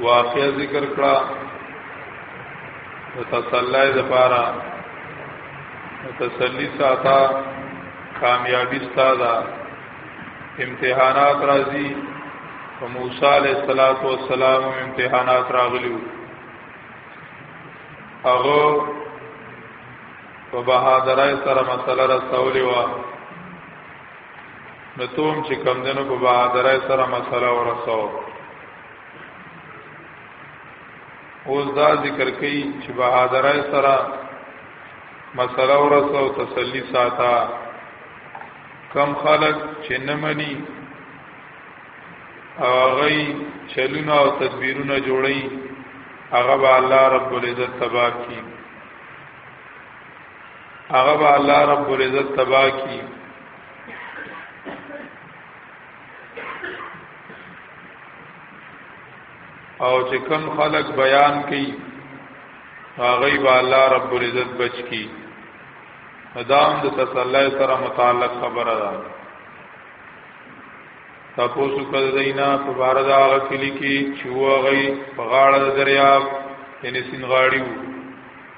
واقعا ذکر کړه د تسلی د پاره تسلی ساته کامیابی ستاده امتحانات راځي په موسی علیه الصلاۃ والسلام امتحانات راغلیو هغه په بهادرای سره مسله رسولې و نو توم چې کم دنو په بهادرای سره مسله ورسو اوس دا ذکر کوي چې بهادرای سره مسله ورسو تسلی ساته کم خلق چې نمني او هغه چلونه او تدبیرونه جوړي هغه به الله رب العزت تبارک کی هغه به الله رب العزت تبا کی او چې کم خلق بیان کوي هغه به الله رب العزت بچ کی ادم د تسلی سره متعلق خبره ده تاسو کله دینا په بار دا غفلی کی چوغی په غاړه دریاب یعنی سین غاړیو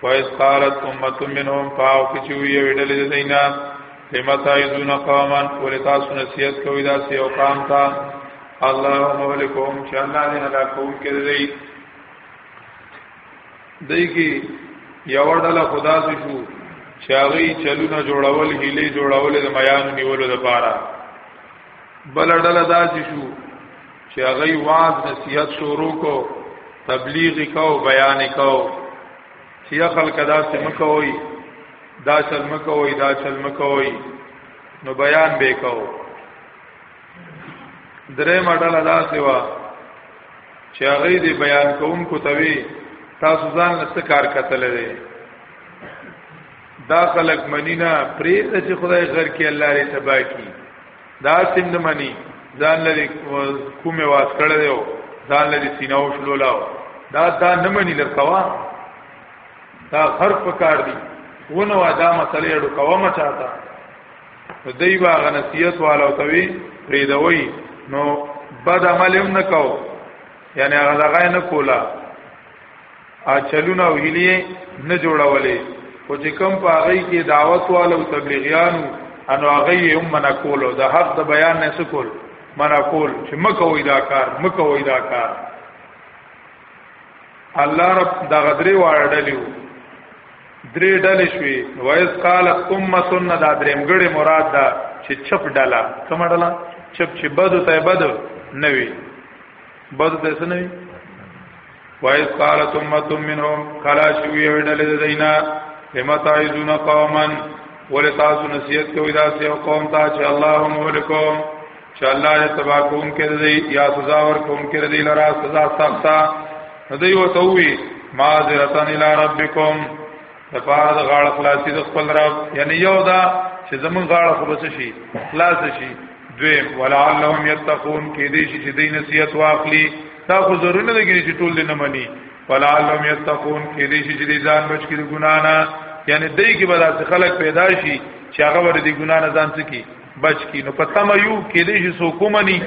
فایز قالت امه منهم پاو کی چې وی ویډلې د دینا لما تایذون قوما ولې تاسو نصیحت کوي دا سی او قام تا الله مهلکهم چې الله دې هدا کوم کې دی دای کی یو ډله خدا سي شو چې هغه چلونه جوړول هلي جوړول د میان نیولو لپاره بل ډله دا شو چې هغه واز نصیحت شروع کو تبلیغ کو بیان کو چې خلک دا څه مکوي دا چل مکوي دا چل مکوي نو بیان به کو درې ماډل ادا سیوا چې هغه دې بیان کوم کو توی تاسو ځان لست کار کتل دي دا خلق منینا پرې چې خدای غر کې الله لري تبا کی دا سند منی ځان لري کومه واس کړه دیو ځان لري سیناو شلو لاو دا دا نه منی لکوا دا هر پکار دی ونه وا دا مسلې اړو کومه چاته دای با غنسیت والو توی ریدوی نو بد عمل هم نکاو یعنی هغه دغه نه کولا اچلونه او هلیه نه جوړولې خو چې کم په هغه کې دعوت والو تبلیغیانو انو هغه یې هم منع کولو د حق د بیان نه سکول منع کول چې مکه وې دا کار مکه وې دا کار الله رب دا غدري واړډلیو درې ډلې شوې وایس قال ثم سن دا درېمګړې مراد دا چې چپ ډله کوم ډله چپ چې بدو ته بدو نه وي بدو ته څه نه وي وایس قالت امه منهم کلا شوی وډل دینا لما تعذون قوما ولتاسو نصیحت کوي دا سه قوم ته چې الله مهلکم چې الله دې تبا کوم کې دې یا سزا ور کوم کې دې لرا سزا سخته دوی وتوي معذرتن الى ربکم د پاره د غاړه خلاصي د خپل رب یعنی یو دا چې زمون غاړه خلاص شي خلاص شي دوی ولعلهم یتقون کې دې چې دې نصیحت واخلي دا خو ضرور نه دی چې ټول نه مني ولعلهم یتقون کې دې چې دې ځان بچ کړي ګنا نه یعنی دې کې به داسې خلک پیدا شي چې هغه ور دې ګنا نه ځان سکی بچ کی نو پتا مې یو کې دې چې سو کومني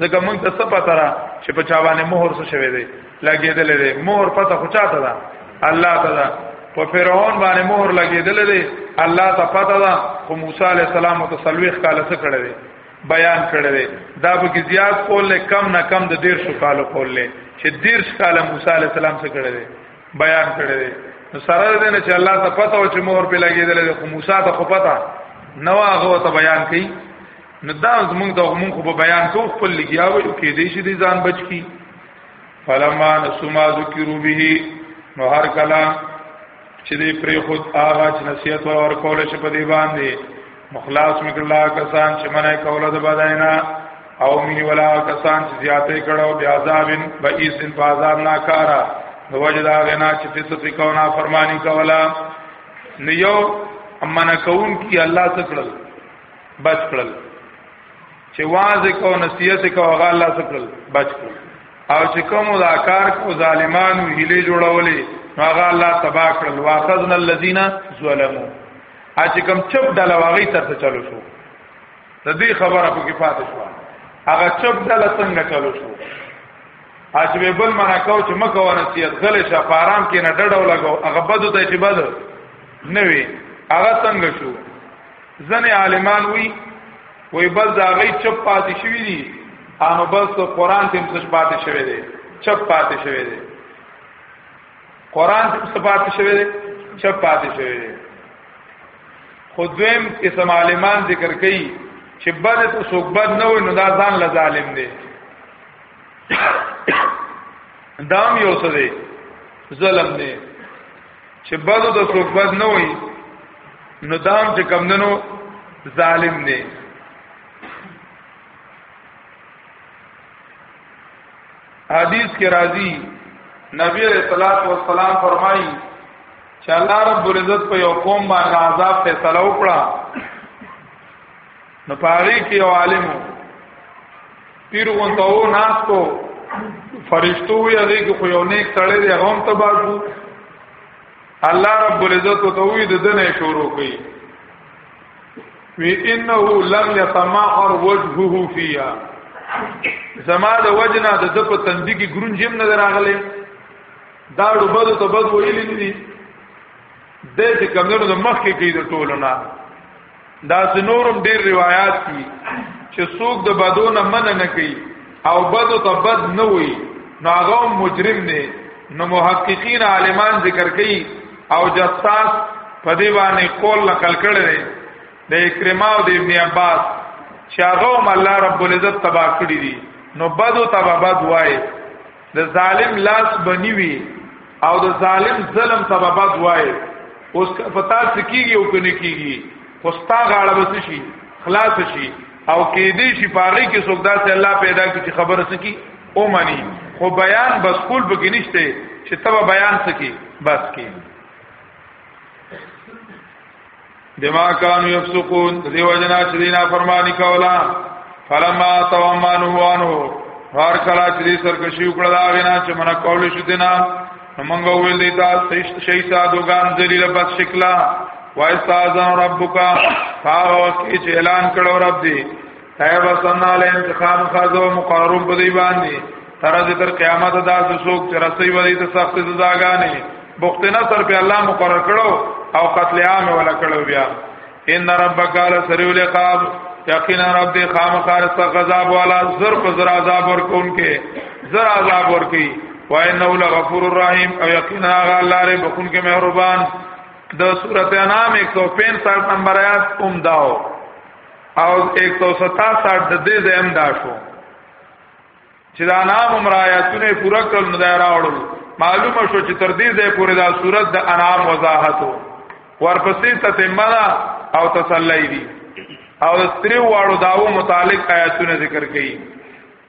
ځکه موږ ته څه پته را چې په چا باندې مهر څه شوی دی لګیدل دي مور پته خو چاته ده الله تعالی په فرعون باندې مور لګیدل دي الله ته پته ده خو موسی علی السلام او تسلويخ کاله څه کړی دی بیان کړی دی دا به زیات کول له کم نه کم د ډیر شو کالو کول له چې ډیر کاله موسی علی السلام څه کړی دی بیان کړی دی نو سره دې نه چې الله ته پته و چې مور په لګیدل دي خو موسی ته خو پته نو هغه ته بیان کړي نو دا زمونږ د موږ په بیان کو خپل لګیاو کې دې شي ځان بچ کی فلما نسما ذکرو به نو هر کلا چې دې پرې خود هغه چې نصیحت ور کول شي په دې باندې مخلاص مکلا کسان چې منای کوله د بداینا او مینی ولا کسان چې زیاتې کړو بیا عذابن بئیسن په عذاب ناکارا نو وجه دا غنا چې تاسو ته کو نه فرمانی کولا نو یو امنه کون کی الله څخه کړل بس کړل چې واځ کو نصیحت کو هغه الله سکل بچ کو او چې کوم دا کار کو ظالمانو هلي جوړولې هغه الله تبا کړل واخذنا الذين ظلموا اچ کوم چپ ډل واغی تر څه چلو شو د دې خبره په کې پاتې شو هغه چپ ډل څنګه چلو شو اچ به بل منا کو چې مکه ورسیت غلې شفارام کې نه ډډو لګاو هغه بدو ته چې بد نه وي هغه څنګه شو ځنې عالمان وی وای بس دا غي چپ پاتې شوی دي انو بس قران تم څه پاتې شوی دی چپ پاتې شوی دی قران تم څه پاتې شوی دی چپ پاتې شوی دی خو دویم قسم عالمان ذکر کوي چې بد ته څوک بد نه وي نو دا ځان له ظالم دی دام یو څه دی ظلم دی چې بدو د څوک بد نه وي نو دام چې کمندنو ظالم دی حدیث کې راځي نبی علیہ الصلوۃ والسلام فرمایي چې الله رب العزت په یو قوم باندې عذاب فیصله وکړه نو پاره کې یو عالم پیر غونته و ناستو فرشتو وی هغه کې خو یو نیک سړی دی هغه هم تباکو الله رب العزت ته وی د دنه شروع کړي وی انه لم يتماحر وجهه فيها زما د وجنا د د په تندې کې ګرونجم نه راغله دا ډوبدو ته بد ویلې نه دي د دې کمنو د مخ کې کې د ټولو نه دا سنورم ډیر روایت دي چې څوک د بدو نه منع نه کوي او بدو ته بد نه وي نو هغه مجرم دی نو محققین عالمان ذکر کوي او جساس په دی باندې قول نقل کړی دی د اکرما او د ابن عباس چې هغه هم الله رب العزت تبا کړی دي نو بدو تبا بد وای د ظالم لاس بنوي او د ظالم ظلم تبابد وای اوس پتا سکیږي او کني کیږي خو ستا غاړه بس شي خلاص شي او کې دې شي پاره کې څوک داسې الله پیدا کی چې خبره سکی او مانی خو بیان بس کول بګی نشته چې تبا بیان سکی بس کې بما كانوا يفسقون دیو جنا چې دینا فرمانی کولا فلما تومن وانه هر کلا چې سرکشي وکړه دا غنا چې منا کول شو دینا موږ ویل دی تا شي سادوغان ذلیل بس شکلا وایستاذن ربک هغه وخت چې اعلان کړو رب دی طيب حسن علی انتقام خازو مقارب په دی باندې تر دې تر قیامت دا څوک چې رسي وری ته سخت سزاګانې بخت نصر په الله مقرر کړو او قتل عام ولا کړو بیا ان ربک علی سریع العقاب یقینا رب دې خامخار سخت عذاب والا زر په زر عذاب ورکون کې زر عذاب ورکی وانه لغفور الرحیم او یقینا الله ری بخون کې مهربان د سورته انام 165 نمبر آیات اوم داو او 167 د دې زم دا شو چې دا نام امرایاتونه پورا کړل نو دا راوړل معلومه شو چې تر دې ځای پورې دا صورت د انعام وضاحت وو ورپسې تتمه او تسلی دي او د ستریو واړو داو متعلق آیاتونه ذکر کړي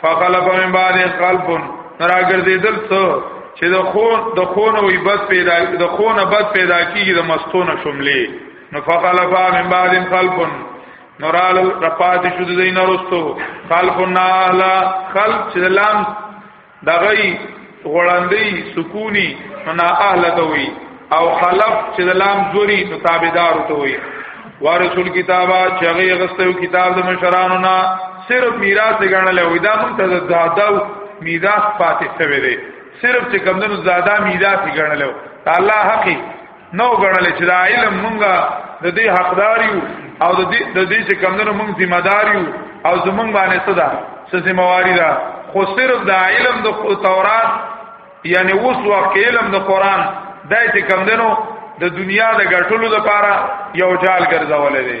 فخلف من بعد خلف نراګرځیدل څو چې د خون د خون وي بد پیدا د خون بد پیدا کیږي د مستونه شملې نو فخلف من بعد خلف نورال رفات شو د دین ورستو خلف الناهلا خلف چې لام دغی غړندې سکونی منا اهل ته وي او خلف چې د لام زوري نو تابعدار ته وي وارثول کتابه چې هغه غستو کتاب د مشرانو نه صرف میراث غنل وي دا مونږ ته زاده میراث پاتې شوی دی صرف چې کمندونو زاده میراث غنل الله حقي نو غړل چې دا علم مونږه د دې حقدار یو او د دې د دې چې کمندونو مونږ ذمہ دار یو او زمونږ باندې صدا څه ذمہ واری ده خو صرف دا علم د تورات یعنی اوس وخت علم د قران دای چې کمندونو د دنیا د ګټلو لپاره یو جال ګرځولې دي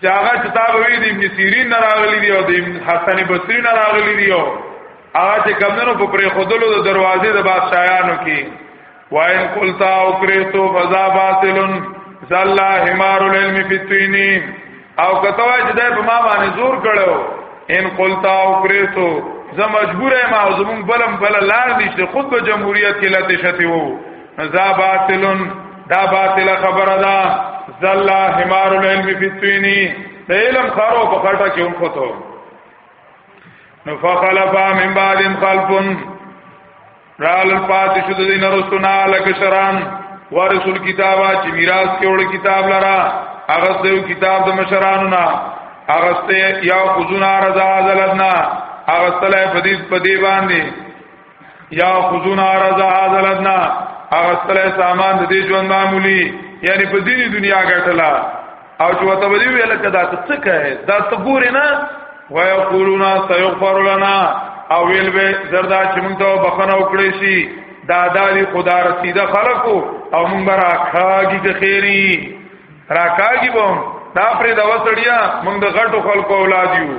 چې هغه کتاب وی د ابن سیرین نه راغلی دی او د حسن بصری نه راغلی دی او هغه چې کمنو په پرې خودلو د دروازې د بادشاہانو کې واین قلتا او کریتو فزا باطلن زلا حمار العلم فی التینی او کتو چې د په ما باندې زور کړو ان قلتا او کریتو زه مجبور یم او زمون بلم بل لار نشته خود به جمهوریت کې لته شته وو ذا باطل دا باطل خبره ده زل حمار العلم فی التوینی د علم خارو په خټه کې هم خطو نو فخلف من بعد خلف رال پات شو د دین رسونا لک شران ورسول کتابا چې میراث کې وړ کتاب لرا هغه دیو کتاب د مشرانو نا هغه ته یا خذونا رضا زلنا هغه تل په دې په دې باندې یا خذون عرض هذا لدنا اغسل سامان د دې ژوند معمولی یعنی په دې دنیا ګټلا او چې وته ویل ویل کدا ته څه کوي دا ته ګورې نه ويقولون سيغفر لنا او ویل به زردا چې موږ ته بخنه وکړي شي دا دالي خدا رسیده خلقو او موږ برا کاږي د خیری را کاږي بم دا پرې دا وسړیا موږ د غټو خلکو اولاد یو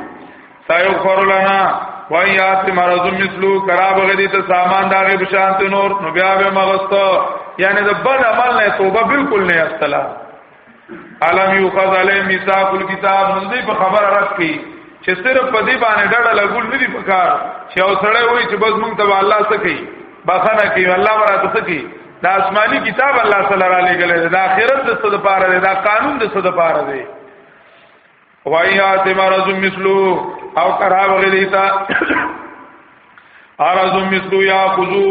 سایغفر لنا ویات مرض مثلو کراب غدی ته سامان داغه بشانت نور نو بیا به مغستو یعنی د بد عمل نه توبه بالکل نه استلا علم یوخذ علی میثاق الكتاب نو دې په خبر رات کی چې صرف په دې باندې ډډه لګول نه دی پکار چې او سړی وای چې بس مونږ ته الله سکی بخنه کی الله ورته سکی دا آسمانی کتاب الله صلی الله علیه وسلم دا آخرت د څه لپاره دی دا قانون د څه لپاره دی وایات مرض مثلو او کرا وغلیتا ارض مثلو یا خذو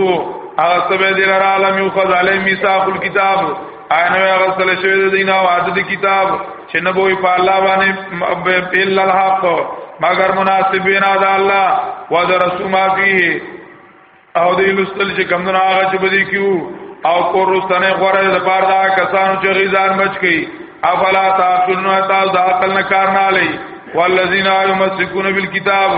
هغه سبه دې لرا علم یو خذ علی میثاق الكتاب اینو هغه سره شوی د دینه او عدد کتاب چې نه بوې په الله باندې په الله الحق مگر مناسب بنا د الله و د رسول ما فيه او دې لستل چې کم نه هغه چې بدی کیو او کور رستنه غره د بار دا کسانو چې غیزان بچ کی افلا تعقلون تاسو د عقل نه کار نه لای والذین یمسکون بالکتاب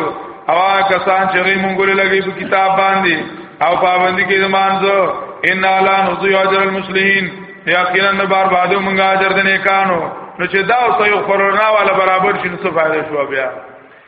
او کسان چې غی مونږ له لګي په کتاب باندې او پابندی کې زمانځو ان لا نضيع اجر المسلمين یقینا نه بار بادو مونږه اجر دنه کانو نو چې دا اوسه یو خورنا والا برابر شنو څه فائدہ شو بیا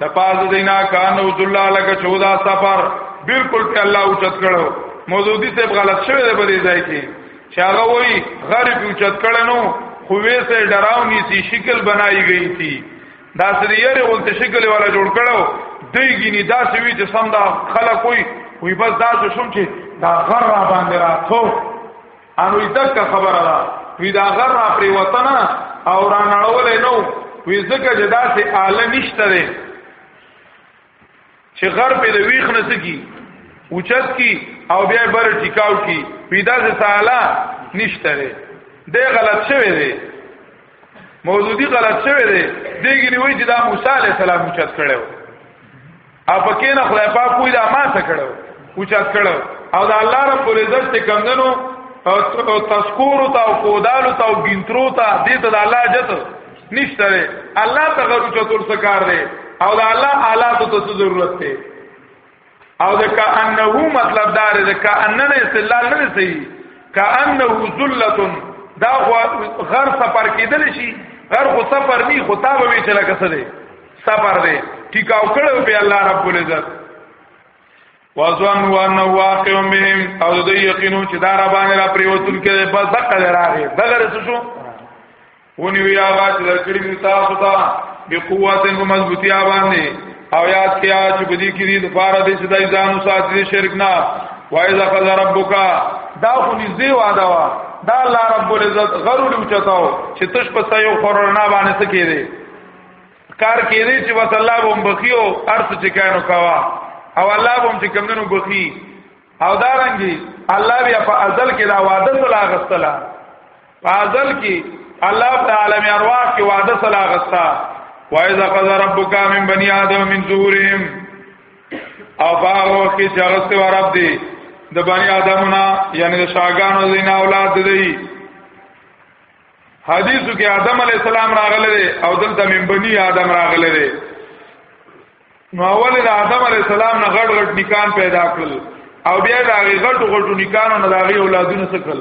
تپاز دینا کانو ذلا لک چودا سفر بالکل ته الله اوچت کړو موجودی ته غلط شوی دی په دې ځای کې چې هغه وای غریب اوچت کړنو خو وې سه ډراونی سی شکل بنائی گئی تھی دا سری یې غونت شکل والا جوړ کړو دیږي نه دا سوي چې سم دا خلک وي وي بس دا څه شوم چې دا غر را باندې راتو انو دک خبره ده وی دا غر را پری وطن او را نړول نو وی زکه جدا سي آله نشته ده چې غر په لويخ نه سکی اوچت کی او بیا بر ټیکاو کی پیدا سي سالا نشته ده غلط شوی دی مودودی غلط شوی دی دیګنی وای چې دا موسی علی السلام اوچت کړو اپ کې نه خدای پاک کوی دا ما څه کړو اوچت کړو او دا الله رب العزت ته کمندنو او تذکور او او کودال او او ګینترو ته دې ته د الله جت نشته دی الله ته غرو چتور سکار دی او د الله آلات ته ضرورت دی او د کانه مطلب دار د کانه نه استدلال نه صحیح کانه ذلت دا غر سفر کېدل شي غر خو سفر ني خو تابه وی چې لکه څه دی سفر دی ټیکاو کړو په الله رب العزت وازوان هو انه واقع بهم او د یقینو چې دا را باندې را پریوتل کې بس دقه راغی دغه رسو ونیو یا غا چې درکړي مو تاسو ته به قوت او مضبوطی باندې او یاد کیا چې بدی کې دې لپاره دې چې دای ځانو ساتي شرک نه وای ذخل ربک دا خو نږدې واده وا دا الله رب العزت غرور اوچتاو چې تش په سایو خورنا باندې سکے دې کار کې دې چې وس الله بم بخیو ارث چې کانو کوا او الله بم چې کمندونو بخی او دارنګي الله بیا په ازل کې دا وعده تلا غستلا فاضل کی الله تعالی می ارواح کی وعده صلاح غستا وایذا قضا ربک من بنی آدم من ظهورهم او باغو کی چغست و رب دی د بنی آدمنا یعنی د شاګانو دین اولاد دی حدیثو کې آدم علی السلام راغله او دلته من بنی آدم راغله نو اول د آدم علی السلام نه غټ غټ نکان پیدا کړل او بیا د هغه غټ غټ نکانو نه د هغه اولادونه څخه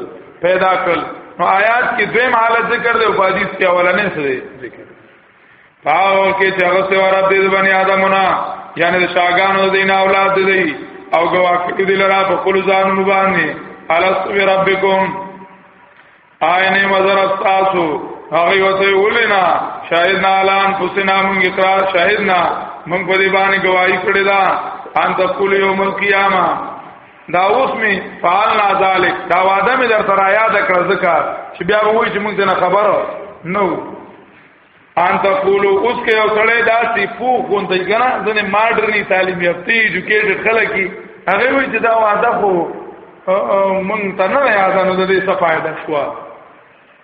پیدا کړل نو آیات کې دویم حالت ذکر دی او په حدیث کې اولنې څه دی ذکر پاو کې چې هغه سره رب دې باندې آدمونه یعنی د شاګانو دین اولاد دی او ګواکې دې لرا په خپل ځانونو باندې الست ربکم آینه مزر استاسو هغه وته ولینا شاهد نه اعلان پسنا مونږ اقرار شاهد نه مونږ په دې باندې گواہی کړې ده ان تقول یوم القیامه دا اوس می فعلنا ذلک دا وعده می در تر یاد کړ ځکه چې بیا وایي چې مونږ نه خبرو نو ان تقولو اوس کې یو سړی داسې پوخ غونډي کنه ځنه ماډرني تعلیم یافته ایجوکیټډ خلک هغه وی چې دا وعده خو مونږ ته نه یاد نه د دې څه فائدہ شو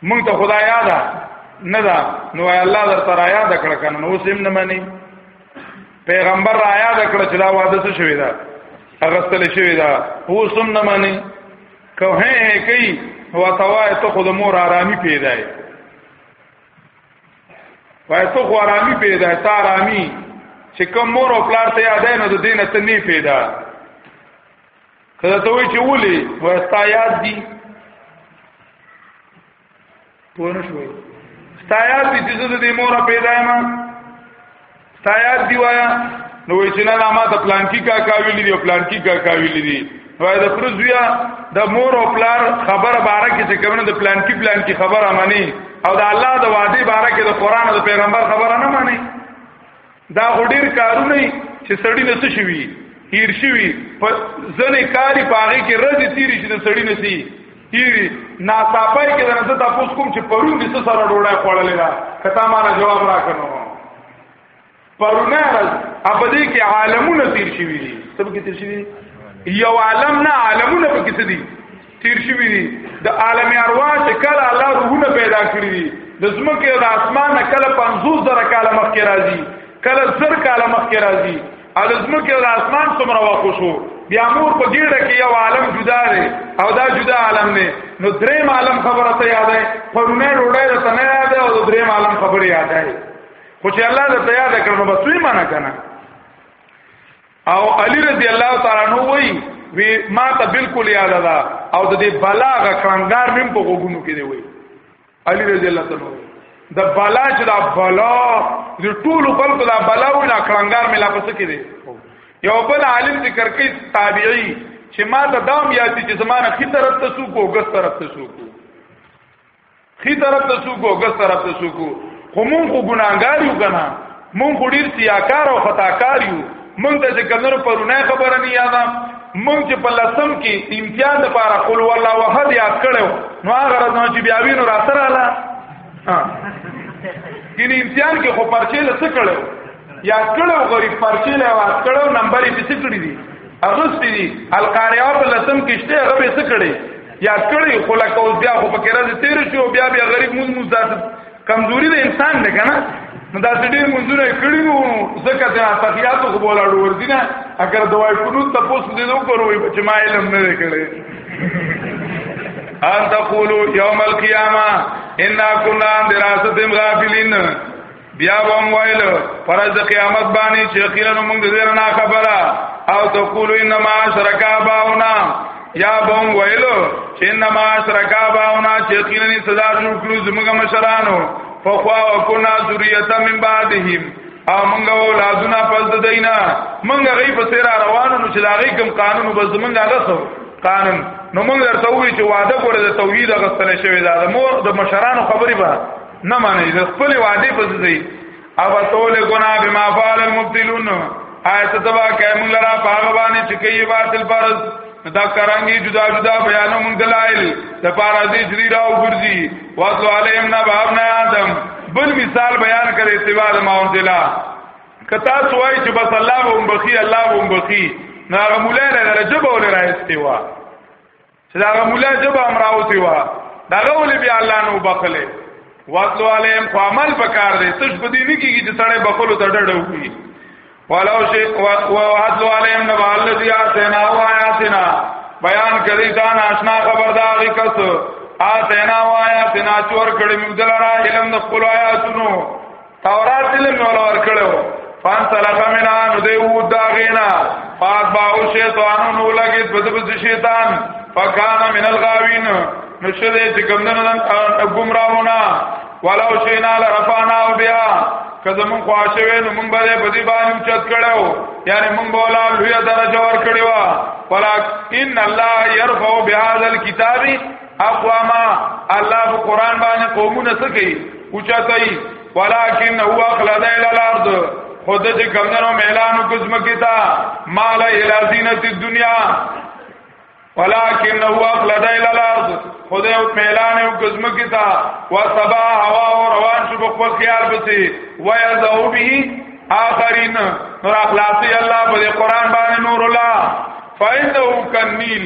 مونږ ته خدای یاد نه دا نو الله در تر یاد کړ کنه نو سیم نه مانی پیغمبر را یاد کړ چې دا وعده څه شوی دا اغستل شوی دا هو سم نه مانی کوه کوي هو توای ته خود مور آرامي پیدا وای ته خو آرامي پیدا تا آرامي چې کوم مور او پلار ته یاد نه د دینه ته نه پیدا کله ته وی چې ولي وای تا یاد دي پوه نه شوي تا یاد دي چې زه د مور پیدا یم ستا یاد دی وایا نو وای چې نه ما ته پلان کې کا کا ویلې دی پلان کې کا کا ویلې دی وای د خرز بیا د مور او پلار خبره باره کې چې کومه د پلان کې پلان کې خبره مانی او د الله د وعده باره کې د قران او د پیغمبر خبره نه مانی دا غډیر کارونه چې سړی نه څه شي هیر شي په ځنې کاری پاغي کې رځ تیری شي د سړی نه سي تیری ناصافای کې درنه ته تاسو کوم چې پرون دې سره ډوړای خوړلې دا کته ما نه جواب راکنو پرونه راز ابدې کې عالمونه تیر شي وي سب کې تیر شي وي یو عالم نه عالمونه په کې دي تیر شي وي د عالم ارواح چې کله الله روحونه پیدا کړی دي د زمکه او د اسمان نه کله 50 زره کاله مخکې راځي کله زر کاله مخکې راځي الزمو کې د اسمان څومره واقع شو بیا مور په ګیړه کې یو عالم جدا دی او دا جدا عالم نه نو دریم عالم خبره ته یاد ده پرونه روړای ته نه یاد ده او دریم عالم خبره یاد ده خو چې الله دې ته یاد کړو بس وی معنا کنه او علی رضی الله تعالی عنہ وی وی ما ته بالکل یاد ده او د دې بلاغه کړنګار نیم په غوګونو کې دی وی علی رضی الله تعالی د بالا چې دا بالا د ټولو خلکو دا بالا و نه کړنګار مې لا پس کې دي یو بل عالم ذکر کوي تابعی چې ما ته دام یادی چې زمانه خي طرف ته سوکو ګس طرف ته سوکو خي طرف ته سوکو ګس طرف ته سوکو خو مونږ خو ګناګار یو کنه مونږ خو ډیر سیاکار او خطاکار یو مونږ ته چې کمنو پرونه خبره نه یاده مونږ چې په لسم کې امتحان لپاره قل والله وحد یاد کړو نو هغه راځو چې بیا وینو را سره لا ها ګینه امتحان کې خو پرچې لڅ کړو یاد کړو غریب پرچې له واس کړو نمبرې پڅ کړې دي اغستی دي القارعه په لسم کې شته هغه پڅ کړې یاد کړې خو لکه اوس بیا خو پکې راځي تیر شو بیا بیا غریب مون مون ذات کمزوري د انسان ده کنه نو دا ډېر منځونه کړی نو زکه ته تحیات خو بولا ور دي نه اگر دوای کړو ته پوس دې نو کوي چې ما علم نه کړی ان تقولوا يوم القيامه انا كنا عن دراسه غافلين بیا وم ویل فرض قیامت باندې چې خیرن موږ دې نه خبره او تقولوا انما شرکا باونا یا بوم ویلو چې انما اشرکا باونا چې یقینا صدا شو کړو زموږ مشرانو فخوا وکنا ذریته من بعدهم او مونږ اولادونه پس د دینا مونږ غي په سیر روانو نو چې دا غي کوم قانون وبز مونږ هغه سو قانون نو مونږ درته وی چې وعده کړو د توحید غسل شوی دا د مور د مشرانو خبرې به نه معنی د خپل وعده پس دی او تول ګنا بما فعل المبتلون آیت تبا کیمون لرا پاغبانی چکی باطل پرز دا کرانګي جدا جدا بیانو مونږ دلایل د پارا دې جری راو ګرځي واسو علیم نه باب نه آدم بل مثال بیان کړي اتباع د ماونځلا کتا سوای چې بس الله ووم بخي الله ووم بخي ناغه مولا نه رجب ولې راځتي وا چې دا غمولا جب امراوتی وا دا غول بیا الله نو بخله واتلو علیم خو عمل پکار دی سش په دې نه کیږي چې سړی بخلو ته ډډه وکړي ولو شی او واتلو علیم نو الذی اتنا و آیاتنا بیان کړي دا ناشنا خبرداري کس اتنا و آیاتنا چور کړي موږ دلاره علم د خپل آیاتونو تورات علم مولا ور کړو فان طرف منا نو دی و دا غینا فاس باو شیطان نو لګی په دې شیطان فکان من الغاوین نو شده چې کمندن گمراهونه ولو شینا لرفانا بیا کزه مون خواشه نو مون باندې په دې باندې چت کړو یعنی مون بولا لوی درجه ور کړو ولکن الله يرفع بهذا الكتاب اقواما الله په قران باندې قومونه څه کوي اوچتای ولکن هو اخلد الى الارض خود چې کمنو میلانو قسم کیتا مال الى زینت الدنیا ولكن هو اخلد الى الارض خدای او میلان او قسم کیتا وسبا هوا او روان شو په خپل خیال پسې ويذو به آخرین نور اخلاصي الله په قرآن باندې نور الله فإنه كنيل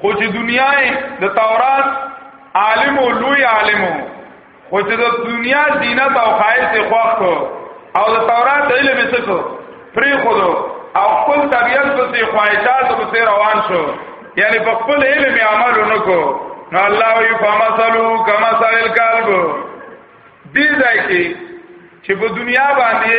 خو چې دنیا د تورات عالم او لوی عالم خو چې د دنیا زینت او خایس خوښ او د تورات علم یې څه پری خودو او خپل طبیعت پسې خواهشات پسې روان شو یعنی په خپل علم عمل ونکو نو الله وی فمثلو کما سال القلب دې ځای کې چې په دنیا باندې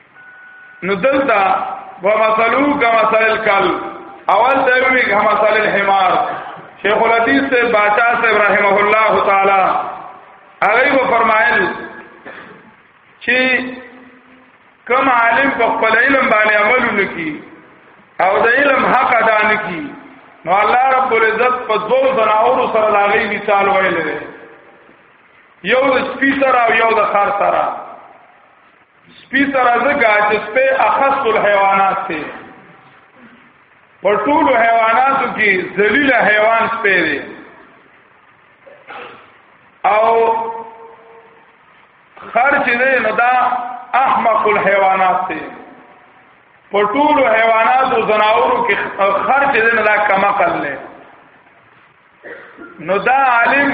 نو دلته ومثلو کما مثل الکل اول ته وی کما مثل الحمار شیخ الحدیث سے باچا سے رحمه الله تعالی هغه و فرمایل چې کم عالم په خپل علم باندې عمل وکړي او د علم حق ادا نکړي نو الله رب العزت په دوو زناور سره لاغي مثال ویل یو د سپی سره او یو د خر سره سپی سره زګه چې سپی اخص الحيوانات دی په ټولو حیواناتو کې ذلیل حیوان سپی دی او خر چې دی نو دا احمق الحيوانات دی په ټولو حیواناتو زناورو کې خر چې دی نو دا کما کړل نو دا عالم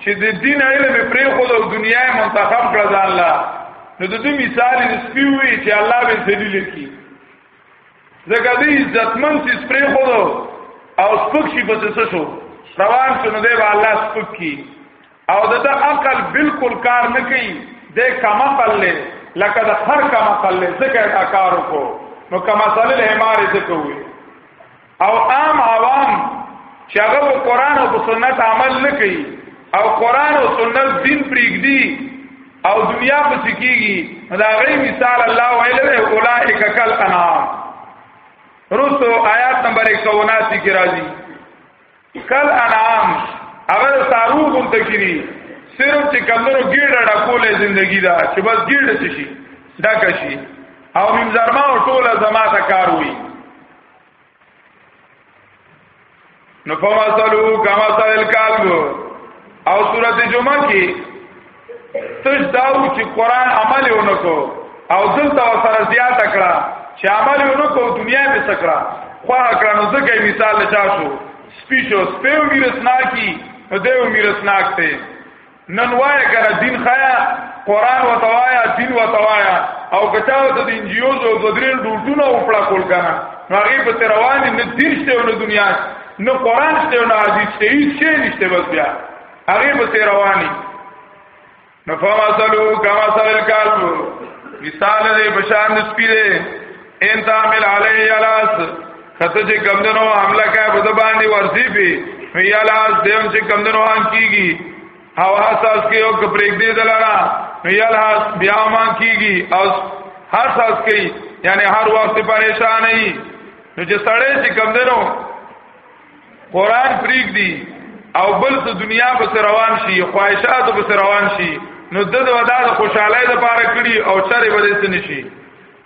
چې د دین علم پرې خو د دنیا منتخب کړ ځان لا نو د دې مثال د سپي وي چې الله به ذلیل کی زګه دې عزتمن چې پرې خو او سپک شي په څه شو روان شنو دی به الله سپک کی او د عقل بالکل کار نه کوي د کم عقل له لکه د هر کم عقل له ځکه دا کار وکړو نو کما صلی الله علیه و سلم کوي او عام عوام چې هغه په قران او په سنت عمل نه کوي او قران او سنت دین پریږدي او دنیا په سکیږي دا غي مثال الله ویل دی اولائک کل انام رسو آیات نمبر 179 کې راځي کل انام اول سارو کوم تکری صرف چې کمنو ګیډه ډکولې زندگی دا چې بس ګیډه شي ډکه شي او مم زرما او ټوله زما ته کار وي نو فمثلو کما مثل الكلب او سورته جمعه کې تش داو چې قران عمل ونکو او دلته سره زیات کړه چې عمل ونکو دنیا به سکړه خو کړه نو ځکه مثال چا شو سپیچو سپیو میرسنا کی نو دیو میرسناک ته نن وای کنه دین خایا قران و توایا دین و توایا او کچاو ته د انجیوز او بدرین ډوټونه او پړه کول کنه هغه په تیر روان نه دین شته او دنیا نه قران شته او نه حدیث شته هیڅ شی نشته بس بیا هغه په تیر رواني نفما سلو کما سل الکلب مثال دې بشان د سپیره ان تعمل علی یلاس کته چې کمندنو حمله کوي په دبانې ورسی په یلاس دیم چې کمندنو ان کیږي او حساس کې او کپریک دی دلارا یلاس بیا ما کیږي او حساس کې یعنی هر وخت پریشان نه نو چې سړی چې کمندنو قران پریک دی او بل ته دنیا په روان شي خواهشات په روان شي نو د ودا د خوشحالۍ لپاره کړي او چرې ودې سن شي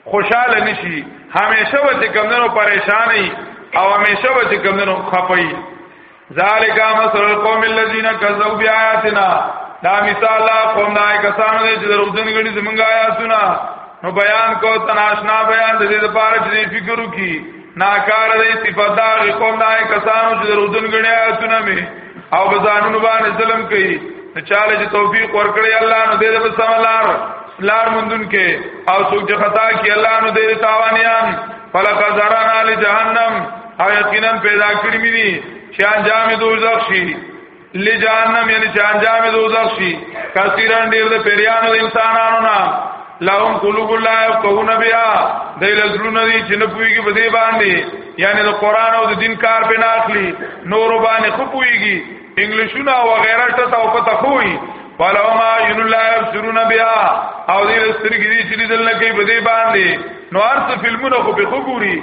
خوشاله نشي همیشه به چې کمندونو پریشانی او همیشه به چې کمندونو خپي ذالک مثل القوم الذين كذبوا بآياتنا دا مثال لا قوم نه کسانو دې چې دروځن غړي زمونږ آیاتونه نو بیان کو تناشنا بیان دې لپاره چې فکر وکړي ناکار دی صفات دا قوم نه کسانو چې درودن غنی آیاتونه می او بزانونو باندې ظلم کوي نو چاله چې توفیق ورکړي الله نو دې په سم لار لار مندون کې او څوک چې خطا کوي الله نو دې تاوانيان فلق زرانا لجهنم او یقینا پیدا کړی مې دي چې انجام دوزخ شي لجهنم یعنی چې انجام دوزخ شي کثیرن ډیر د پیریانو د انسانانو نه لهم قلوب لا يفقهون بها دایل زلون دي چې نه پويږي په دې باندې یعنی د قران او د دین کار په نه اخلي نور باندې خو پويږي انګلیشونه او غیره ټته او پته خوي فلهما عین لا يبصرون بها او دې سترګې دي چې دل نه کوي په دې باندې نو ارث فلمونه خو په خو ګوري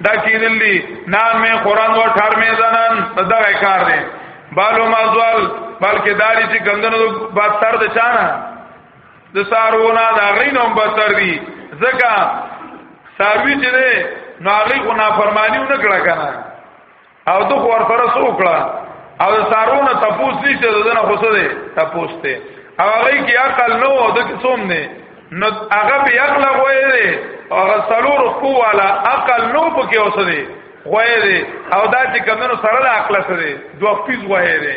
دا کېدل دي نان مې قران ور ټار مې زنان دا کار دی بالو مازوال بلکې داری چې ګندنو بدتر د چانه د سارونه دا غینوم بدتر دي ځکه ساروی چې نو هغه کو نافرمانی ونه کړه کنه او د خور سره سوکړه او سارونه تپوس نشته دنه خوسه دي تپوس ته او هغه کې عقل نو د کڅوم نه نو هغه به عقل غوې دي او هغه سلور خو والا عقل نو پکې اوسه دي غوې دي او دا چې کمنو سره د عقل سره دوه پیز غوې دي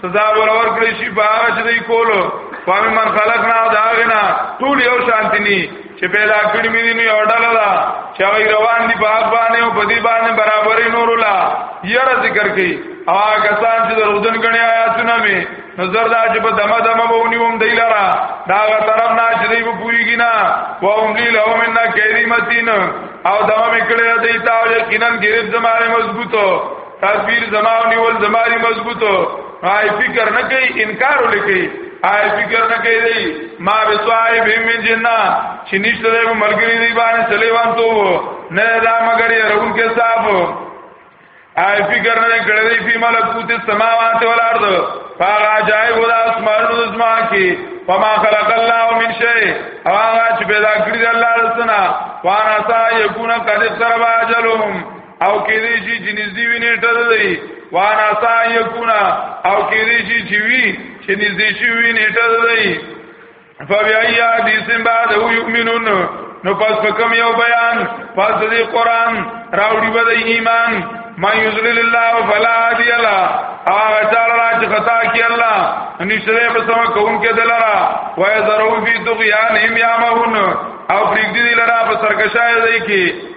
سزا ورور کړی شي په هغه چې دی کولو فهم من خلقنا دا غنا ټول یو شانتی ني چې پیدا کړی مې دي نو اورډل دا چې وای روان دي په حق باندې او په دې باندې برابرې نور لا یې ذکر کړي او هغه کسان چې درودن غني آیاتونه می نظر دا چې په دمه دمه به ونیوم دی لرا دا غ طرف نه چې دی پوری کینا و هم لی له من کیری متین او دمه میکړه دی تا یقینا غریب زماره مضبوطو تدبیر زما نیول زما دی مضبوطو آی فکر نه کوي انکار وکړي آی فکر نه کوي دی ما به صاحب من جنہ چې نشته دی ملګری دی باندې سلیوان تو نه دا مگر يرون کې صاحب آی فکر نه کړی دی په ملکوت السماوات والارض فاغ عجائب د اسمانونو د زما کې فما خلق الله من شيء او هغه چې پیدا کړی دی الله رسنا وانا سا یکون قد اقترب اجلهم او کې دې شي چې نږدې وي نیټه ده دی وانا سا یکونا او کې دې شي چې وي چې نږدې شي وي نیټه ده دی فبیای حدیث بعد هو یؤمنون نو پس په کوم یو بیان پس دې قران راوړي به ایمان ما یذلل الله فلا هادی له هغه چار را چې خطا کی الله نشره په سم کوم کې دلرا وای زرو فی طغیان هم یامهون او پرګدی دلرا په سرکشای دی کې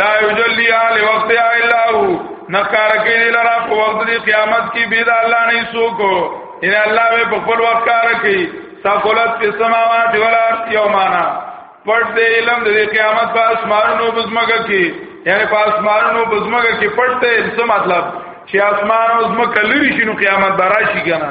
لا یجلی علی وقت الا هو نکار کې دی لرا په وخت دی قیامت کې بيد الله نه سوکو ان الله به په خپل وخت کار کوي ساقولت په سماوات ولا یومانا پټ دی علم د قیامت په اسمانونو بزمګه کې یعنی په اسمانونو بزمګه کې پټ دی څه مطلب چې اسمان او زمکه لري شنو قیامت براشي کنه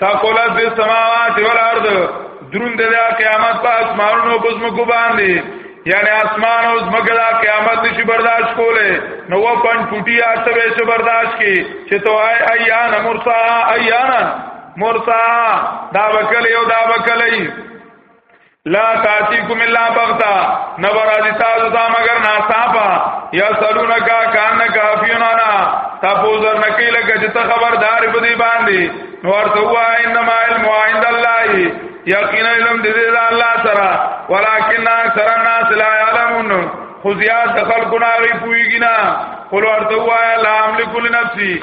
ساقولت به سماوات والارض درون د قیامت په اسمانونو په زمکو باندې یعنی اسمان او زمکه دا قیامت نشي برداشت کوله نو و پن ټوټي اته به شي برداشت کی چې تو آی ایان مرسا ایان مرسا دا وکلی او دا وکلی لا تاتیکم الا بغتا نبر ازی تاسو ته مگر ناصابا یا سلونک کان کافیونانا تاسو زر نکی لکه چې ته خبردار به دی باندې نو ورته وای انما علم عند الله یقینا علم دې دې الله سره ولکن اکثر الناس لا يعلمون خو زیاد دخل ګناغي پویګینا قل ورته وای لا املک لنفسي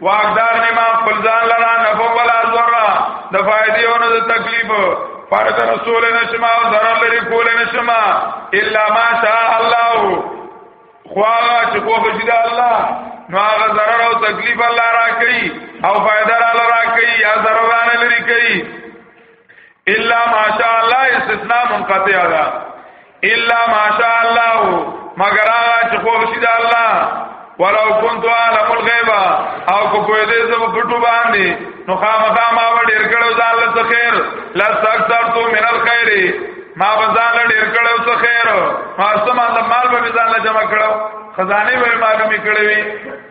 واقدار نه ما خپل ځان لرا نفع ولا ضرر د فائدې او د تکلیف فرض رسول نشما او ضرر لري کول نشما الا ما شاء الله خواغه چې کو بجد الله نو هغه ضرر او تکلیف الله را کوي او فائدہ الله را کوي یا ضرر نه لري کوي الا ما شاء الله استثناء منقطع ده الا ماشاء الله مگر هغه چې خو شي د الله ولو كنت عالم الغيب او کو کوې دې زو پټو باندې نو خامخا ما وړر کړو د الله څخه خیر لا سکتر تو من الخير ما بزان ډیر کړو څه خیر ما سم د مال به ځان له جمع کړو خزانه به معلومی کړې وي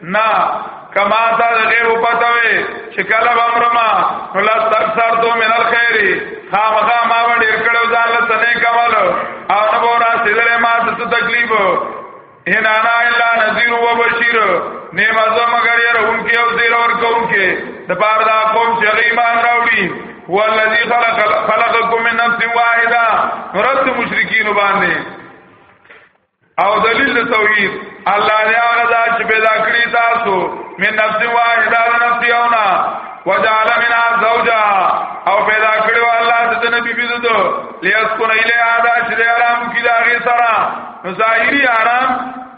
نه کما تا د غیب پته وي چې کله امرما نو لا تکثر تو من الخير خامخا ما وړي کړو ځان له سنې کمال او نو ورا سیدره ما ته تکلیف ان انا الا نذير و بشير نیم ازو مگر ير ان کې او زیر اور کوم کې د پاره دا قوم چې ایمان راوړي هو الذي خلق خلقكم من نفس واحده رد مشرکین باندې او دلیل توحید الله دې هغه ذات چې پیدا کړی تاسو من نفس واحده نفس یونا وجعل منها زوجها او پیدا کړو الله دې نبی بيدو دو لیاسکون الی ادا چې آرام کی دا غي سره نو ظاهری آرام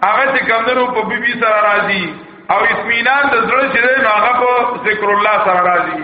هغه چې کمندرو په بیبي سره راځي او اطمینان د زړه چې نه هغه په ذکر الله سره راځي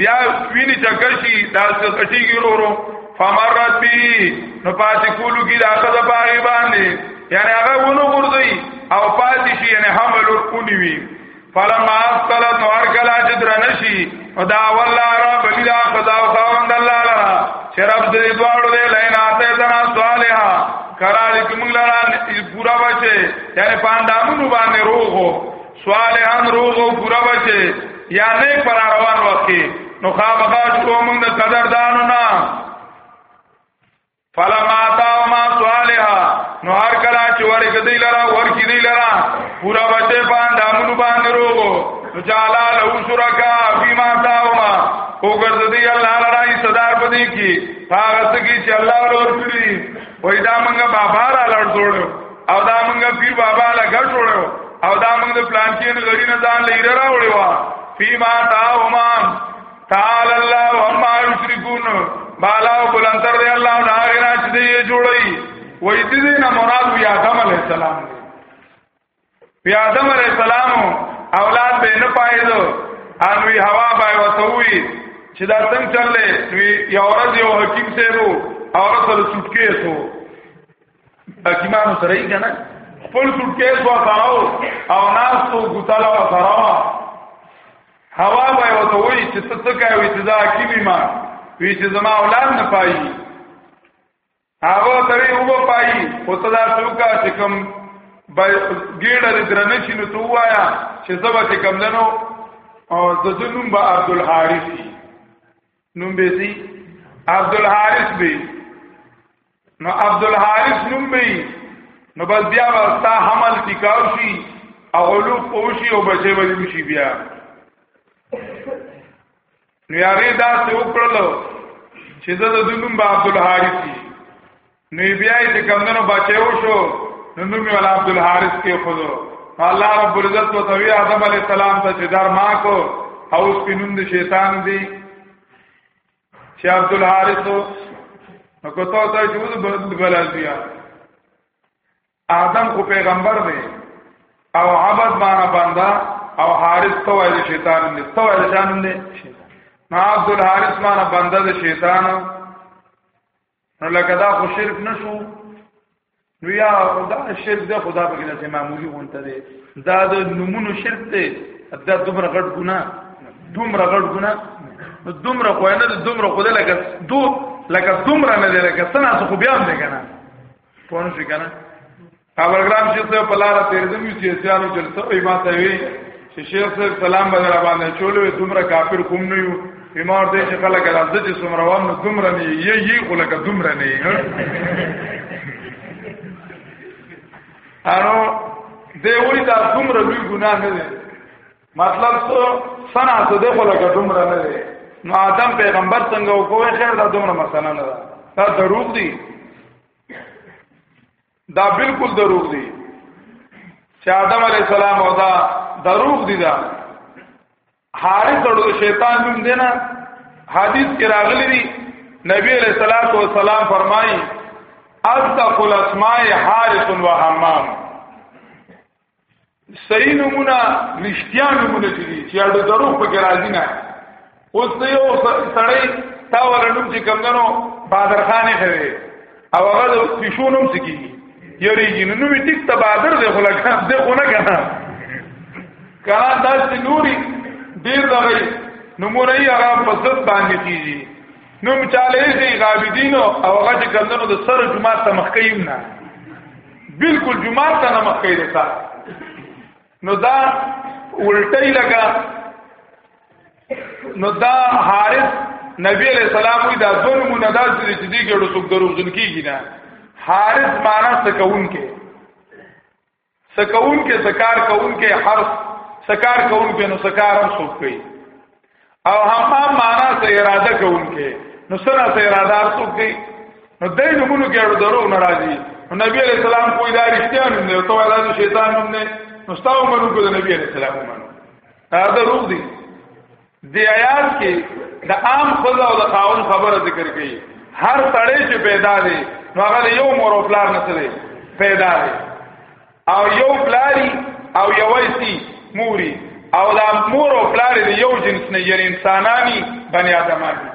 بیا ویني چکشي دا څه کشيږي ورو فمرت بي نو پاتې کولو کې دا څه د باغ باندې یعنی هغه ونو ګرځي او پاتې شي یعنی حمل ورکونی وي فلما اصلت نور کلا چې درنشي او دا والله رب لله خدا او خاوند الله لرا چې رب دې دواړو دې لینا ته دنا صالحا کرا دې موږ لرا پورا بچي یعنی پاندامونو باندې روغو صالحا روغ او پورا بچي یا نه پر روان وخت نو خامخا شو موږ د قدردانو نه فلما تا ما صالحا نو هر کله چې ورګ دی لرا ورګ دی لرا پورا بچي باندې امنو باندې روغو نو جالا له شرکا فيما تاوما وګرځ دی الله لرای صدر پدې کی هغه څه کی چې الله ورور کړی وای دا موږ بابا را لړ جوړو او دا موږ پیر بابا لا ګټ وړو او دا موږ د پلان کې نه غړي نه ځان لیر راوړی وا فیما تاهما تعال الله وما یشرکون بالا او بلندر دی الله نه غنا چې دی جوړی وې دې نه مراد وی آدم علی السلام دی بی آدم علی السلام اولاد به نه پایدو ان وی هوا بای وتوی چې دا څنګه چللې یو ورځ یو حکیم سیرو او سره چټکې سو حکیمانو سره یې کنه خپل سټکیس وا سراو او ناس تو ګوتالا وا سراو هوا به وته وی چې څه څه کوي چې دا حکیمی ما وی چې زما اولاد نه پایي هغه تری وب پایي او ته دا څوکا چې کوم ګیړه دې درنه شي نو تو وایا چې زبا چې کم دنو او د دنوم به عبد الحارثي نوم به سي عبد الحارث به نو عبد الحارث نوم به نو بس بیا ورتا حمل تکاو شي او علو پوشي او بچي وجو شي بیا نو یاره دا څه وکړلو چې دا د نوم به عبد الحارث نو بیا یې چې کمندونو بچیو شو نو نوم یې عبد الحارث کې خدو الله رب العزت او توی آدم علی السلام ته چې در ما کو او اس په نوم د شیطان دی چې عبد الحارث نو کوته ته جوز بند بلازیا آدم کو پیغمبر دی او عبد معنا بندا او حارث تو ویل شیطان دی تو ویل شیطان دی نو عبد الحارث معنا بندا د شیطان نو لکه دا خو شرک نشو نو یا دا شرک ده خدا په کې معمولی غونته ده دا د نمونو شرک ده دا دومره غټ ګنا دومره غټ ګنا نو دومره خو نه ده دومره خو ده لکه دو لکه دومره نه ده لکه سنا خو بیا هم ده کنه پونه شي کنه خبرګرام شیخ صاحب په لار تیرېدم یو سیاسيانو جلسه وي ما ته وی چې شیخ صاحب سلام بدر باندې چولې دومره کافر کوم نه یو بیمار دی چې خلک راځي چې څومره وام نو دومره نه یې یې خو لکه دومره نه یې انو دی وی دا دومره لوی ګناه نه دی مطلب څه سنا څه دی خو لکه دومره نه دی نو آدم پیغمبر څنګه وکوي خیر دا دومره مسله نه ده دا دروغ دی دا بالکل دروغ دي چې آدم علی السلام او دا دروغ دي دا حارث او شیطان نوم دی نه حدیث کې راغلی دی نبی علیہ الصلوۃ والسلام فرمایي اصدق الاسماء حارث و حمام صحیح نمونه رښتیا نمونه چې دي چې اړو درو په کې راځي نه اوس ته یو سړی تا ورنوم چې کمندنو بادر خان خره او هغه د پښونوم سکی یریږي نو نوې ټیک ته بادر دی خو لکه دې خو نه کنه کله داسې نوري ډیر دغه نمونه یې هغه په ځد باندې کیږي نو مچاله یې غابدینو او هغه چې کمندنو د سر جمعه تمخکې نه بالکل جمعه ته نه مخ کوي رسا نو دا الټی لگا نو دا حارث نبی علیہ السلام وی دا دون مندا چې دې ګړو څوک درو ځن کیږي نه حارث معنا سکون کې سکون کې سکار کون کې حرف سکار کون کې نو سکار هم څوک کوي او هما معنا سه اراده کوونکې نو سره سه اراده ارڅوک دی نو دای نمونه کې اړو درو ناراضي نو نبی عليه السلام کوئی دا رښتیا نوم دی ته ولا شیطان نوم نه نو ستاسو منو کو د نبی عليه السلام منو دا درو دی دی آیات کې د عام خدا او د خاون خبره ذکر کړي هر تړې چې پیدا دی نو هغه یو مور او پلار نه پیدا دی او یو پلاری او یو ایسی موری او دا مور او پلاری دی یو جنس نه یعنی انسانانی بنی آدمانی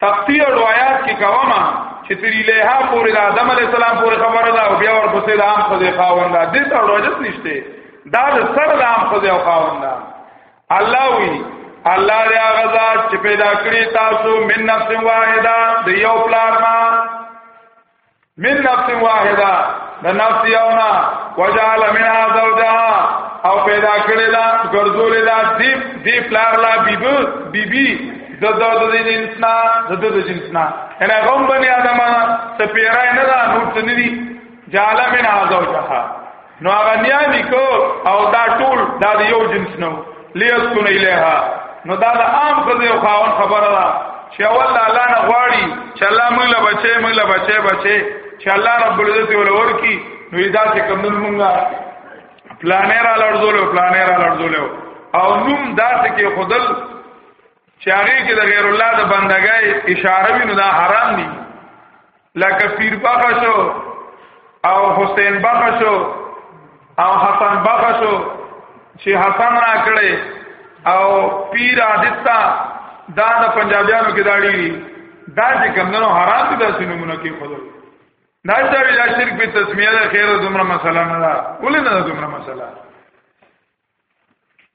تفسیر روایات کې کومه چې تری له پورې د آدم علی السلام پورې خبره ده او بیا ورپسې د عام خدای خاوند ده دې ته روایت نشته دا د سر د عام خدای او خاوند ده الله وی الله دې هغه ذات چې پیدا کړی تاسو من نفس واحده د یو پلار ما من نفس واحده د نفس یونا وجعل منها زوجها او پیدا کړی دا ګرځولې دا دی دی پلار لا بیب بیبي د د د جنسنا د د جنسنا انا غم بني ادمه سپیرای نه دا نور څه ندي جعل منها زوجها نو هغه نیا نیکو او دا ټول دا یو جنس نو لیسکن الیها نو دا د عام خزه او خاون خبره ده چې اول الله نه غواړي چې الله موږ له بچي موږ له بچي بچي چې الله رب العزت ولور کی نو دا څه کوم موږ پلانې را لړزول پلانې را لړزول او نوم دا څه کې خدل چې هغه کې د غیر الله د بندګۍ اشاره وینو دا حرام دي لکه پیر بخشو او حسین بخشو او حسن بخشو چې حسن را کړي او پیر عادتا دا د پنجابیانو کې داړي دا چې کمندونو حرام دي داسې نمونه کې خدای دا چې دا شرک په تسمیه ده خیر دومره مسله نه ده ولې نه دومره مسله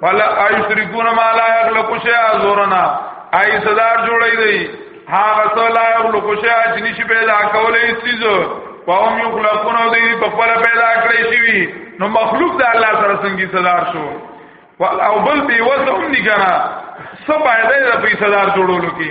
فلا ایشرکون ما لا یخلق شیئا زورنا ای صدر جوړی دی هغه څه لا یخلق شیئا چې نشي پیدا کولای سیز قوم یخلقون او دی په خپل پیدا کړی شي نو مخلوق د الله سره څنګه صدر شو او بل دی وسوم دی کنه سب ایده د پیسې دار جوړولو کې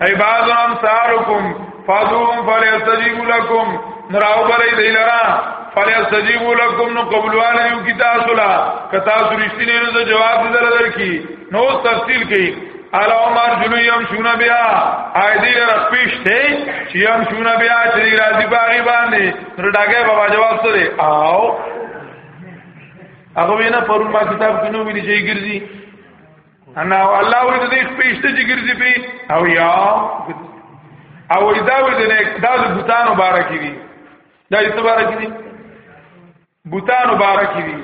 عباد امثالکم فادوهم فلیستجیبوا لکم نراو بلی دی لرا فلیستجیبوا لکم نو قبولوان یو کی تاسو لا که تاسو رښتینی نو د جواب دې در درکې نو تفصیل کړي الا عمر جلو یم شونه بیا آی دی لرا پیش دی چې یم شونه بیا چې راځي باغی باندې نو ډاګه بابا جواب سره آو هغه وینا پرون ما کتاب کې نو ویل چې ګرځي انا الله وې دې پېشته چې ګرځي په او یا او دا وې دې دا د بوتان مبارک دي دا یې مبارک دي بوتان مبارک دي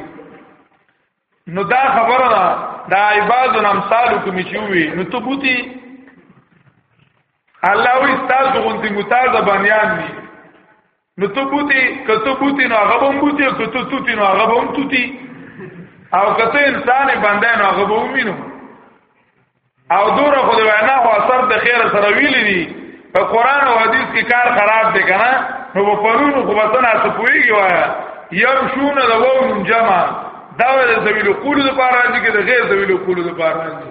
نو دا خبره ده دا عبادت نام سالو کوم چې وي نو ته بوتي الله وې تاسو غونډې متازه بنیان دي نو ته بوتي کته بوتي نو هغه بم بوتي کته توتي نو هغه بم توتي او کته انسان باندې نو هغه بم مينو او دور خو د وینا او اثر د خیر سره ویل دي په قران او حدیث کې کار خراب دی کنه نو په پرونو خو وسنه څه پويږي وایا یم شون د وو جمع دا د ذویل قول لپاره دي کې د غیر ذویل قول لپاره دي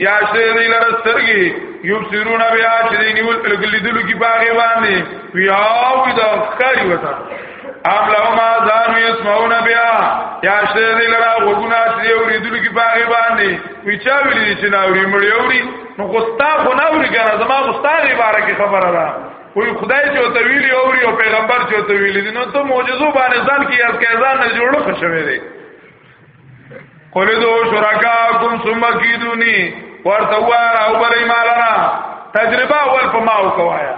یا شته دی لره سترګي یو سرونه بیا چې دی نیول کلی دلو کی باغې باندې بیا او دا ښکاری وتا ام له ما ځان یسمعون بیا یا شته دی لره وګونا چې یو ریدلو کی باغې باندې وی چا ویلی چې ناوري مړی اوري نو غستا خو ناوري کنه زما غستا دی باره کې خبره ده وی خدای چې او تویلی اوري او پیغمبر چې او تویلی نو ته معجزو باندې ځان کې یاد کې ځان نه جوړو خوشوي دی قل دو شرکاکم ثم کیدونی ورته واره او بلې مالرا تجربه اول په ما وکوایا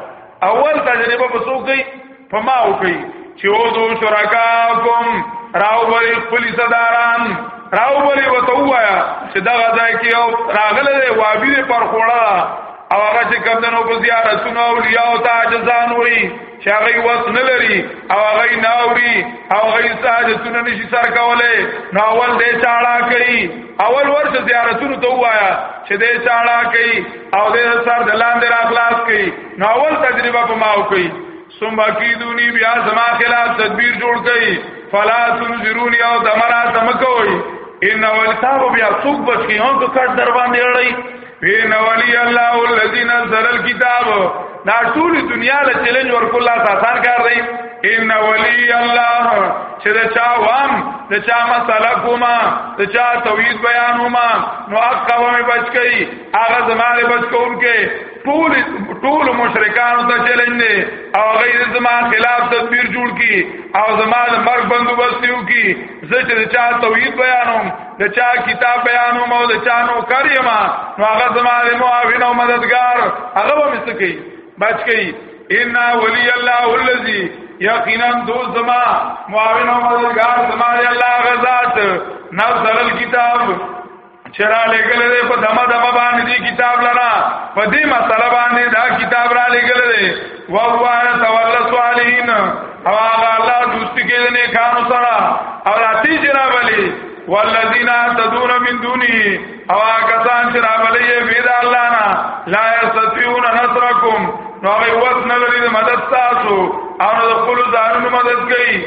اول تجربه په څوک دی په ما وکي چې او دو شرکاکم راو بلې خپل صداران راو بلې وته وایا چې دا غځای کې او راغله وابي پر خوړه او هغه چې کمدنو په زیارتونو او لیا او تاجزان وي چې هغه وس نه لري او هغه ناوري او هغه ساجتونه نشي سر کوله نو اول دې چاړه کوي اول ورته زیارتونو ته وایا چې دې چاړه کوي او دې سر دلان دې را خلاص کوي نو اول تجربه په ماو کوي ثم اكيدوني بیا زما خلاف تدبیر جوړ کړي فلا تنذروني او دمرا تمکوي ان ولتاب بیا څوک بچي هو که کټ در باندې اړي وین ولی الله الذي نزل الكتاب دا ټول دنیا له چیلنج ورکو الله آسان کار دی ان ولی الله چې دا چا وام دا چا مسله کوما دا چا توحید بیانوما نو اقوام بچ کئ هغه زماره بچ کون کې ټول ټول مشرکانو ته چیلنج دی او غیر زما خلاف تدبیر جوړ کی او زما د مرګ بندوبست یو کی زه چې چا توحید بیانوم د چا کتاب بیانوم او د چا نو کریم نو هغه زما د معاون او مددگار هغه به مسکی بچ کی ان ولی الله الذی یقینا دو زما معاون او مددگار زما دی الله غزاد نزل الكتاب چرا لګل دی په دمه دمه باندې دی کتاب لرا په دې مسله باندې دا کتاب را لګل دی و هو تولى صالحین او هغه الله دوست کې نه کانو سره او راتی جنا بلی والذین تدون من دونی او کسان چې را بلی بيد الله نه لا یستطيعون نصرکم نو هغه وس نه لري مدد تاسو او نو خپل ځانونو مدد کوي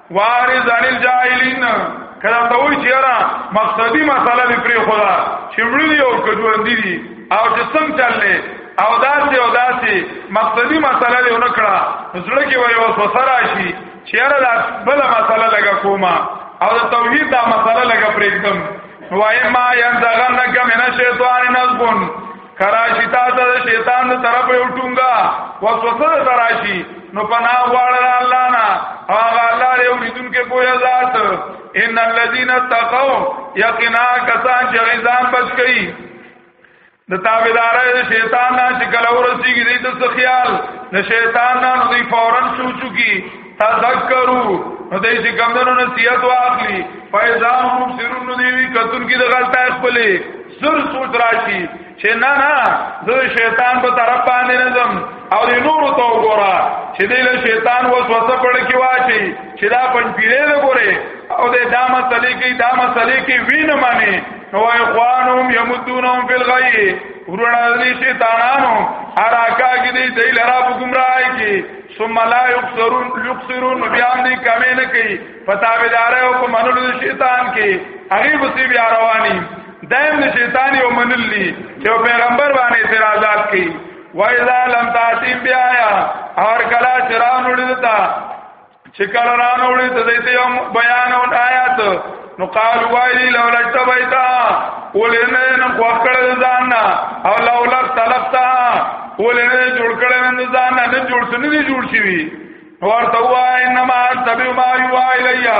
وارز عن الجاهلین کله ته وی چیرې مقصدی مسله دی پری خدا چې مړی دی او کډوړ دی او چې څنګه چللې او داسې او داسې مقصدی مسله دی ونکړه زړه کې وای وسوسه راشي چیرې دا بل مسله لګه کومه او د توحید دا مسله لګه پرېږدم وای ما ينزغنک من الشیطان نزغن کراشی تا ته شیطان ته طرف یو ټونګا وسوسه ته راشي نو پناه غواړل الله نه هغه الله له اوریدون کې کوی ذات ان الذين تقوا یقینا کسان چې غزان بچ کړي د تابعدارای د شیطان نه چې کله ورسیږي د خیال د شیطان نه نو دی فورن شو چکی تذکروا نو دای چې کمندونو نصیحت واخلي فایزا هم سرون نو دیوی کتون کې د غلطه خپلې زر سوچ راشي چې نه نه زه شیطان په طرف باندې نظم او د نور تو ګورا چې دې له شیطان وسوسه پړ کې واچي چې دا پنځ پیرې له ګوره او د دا مسلې کې دا مسلې کې وینه معنی نو اخوانهم یمدونهم فی الغی ورونه دې شیطانانو اراکا کې دې دې لرا په گمراهی کې ثم لا يكثرون يكثرون بیان دې کمې نه کوي فتاویدار او په منلو د شیطان کې هغه بسی بیا رواني دایم د شیطان یو منلی چې پیغمبر باندې اعتراضات کوي وایذا لم تاتیم بیا اور کلا چرانو دتا چې کله رانو دې ته یو بیان او آیات نو قال وایلی لولا تبیتا ولنه نه خوکړل ځان او لولا تلفتا ولنه جوړ کړل نه ځان نه جوړ سن نه جوړ شي وی ورته وای انما تبع ما یوا الیا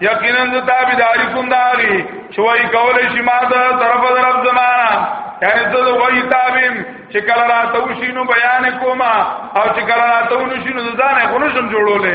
یقینا تابعداری کوم داری شوی کول شي ما ده طرف طرف زمانہ یعنی ته د وای تابیم چې کله راتو شینو بیان کوما او چې کله راتو نو شینو ځان غنو شم جوړولې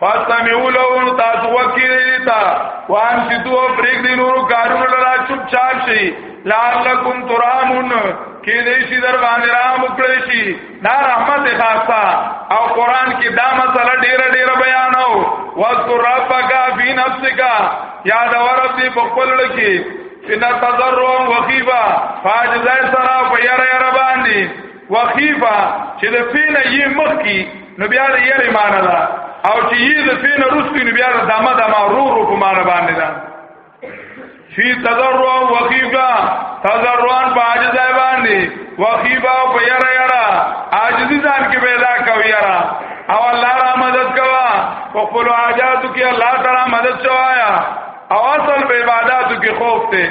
فاستمعوا له نو تاسو وکړی تا وان چې تو پرېګ دي نور کارونه لرا چوپ چاپ شي لعلکم ترامون کې دې شي در باندې را مکړې شي دا رحمت خاصه او قران کې دا مسله ډېر ډېر بیان او واذکر ربک فی نفسک یاد ورب دې په خپل لکی فنا تضرع وخیبا فاجزای سرا په یره یره باندې وخیفه چې د فینه یې مخ کی نو بیا د یری معنی ده او چې یې د فینه رستی نو بیا د دمه دمه رو رو په معنی باندې ده فی تضرع وخیفه تضرعان په عاجز باندې وخیفه په یره یره عاجزی ځان کې پیدا کوي یره او الله را مدد کوا او خپل حاجاتو کې الله تعالی مدد شوایا او اصل په عبادتو کې خوف ته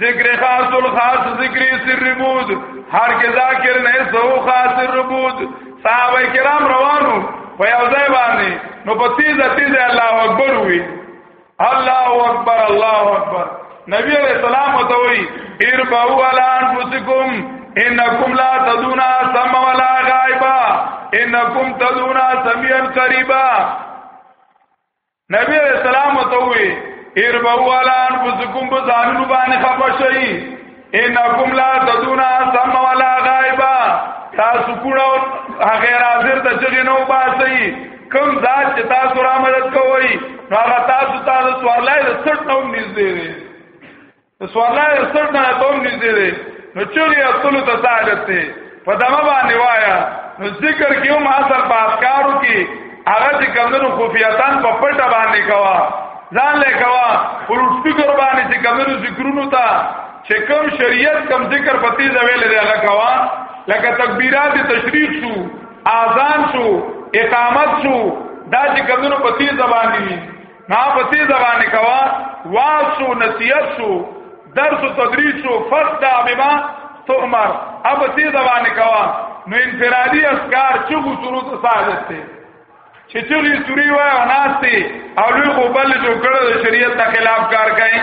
ذکر خاص الخاص ذکر سر بود هر کې ذاکر نه سو خاص سر بود صحابه کرام روانو په یو ځای باندې نو په تیزه تیزه الله اکبر وی الله اکبر الله اکبر نبی علیہ السلام ته وی اربعوا علی انفسکم انکم لا تدون سمع ولا غائبا انکم تدون سميعا قريبا نبی علیہ السلام ته وی اربو علی انفسکم بزانو باندې خپشی انکم لا تدون سم ولا غائبا تاسو کوړو غیر حاضر ته چغې نو باسي کم ذات چې تاسو را مدد کوي نو هغه تاسو تاسو ورلای د څټ نو نږدې د سوالای سر نه ته هم نږدې دی نو چغې اصلو ته ساجت دی په دمه باندې وایا نو ذکر کې هم اصل په افکارو کې هغه چې کمونو خفیتان په پټه باندې کوا ځان له کوا پروت فکر باندې چې کمونو ذکرونو ته چې کوم شریعت کم ذکر په تیز ویل دی هغه کوا لکه تکبیرات تشریف شو اذان شو اقامت شو دا چې کمونو په تیز باندې نا په دې زبان کوا واسو نصیحتو درس او تدریس او فقدا بما تؤمر اب دې زبان کوا نو انفرادي اسکار چې غو شروط ساجت ته چې چغي سوري وای او ناشتي او لوی خو بل جو کړه د شریعت خلاف کار کوي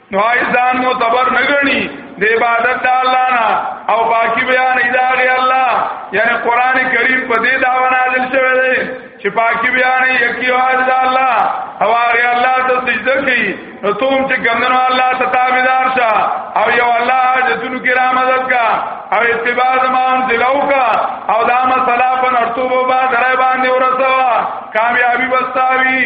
نو ایزان معتبر نګنی د عبادت د الله نه او باقی بیان اداري الله یعنی قران کریم په دې دا نازل شوی دی چې پاکي بیان یکی او د الله او هغه الله ته سجده کوي نو توم چې ګمنو الله ته تابعدار شه او یو الله جتونو کې را مدد کا او اتباع زمان دلو کا او دا مسله په نرتوب باندې باندې ورسوا کامیابی وستاوی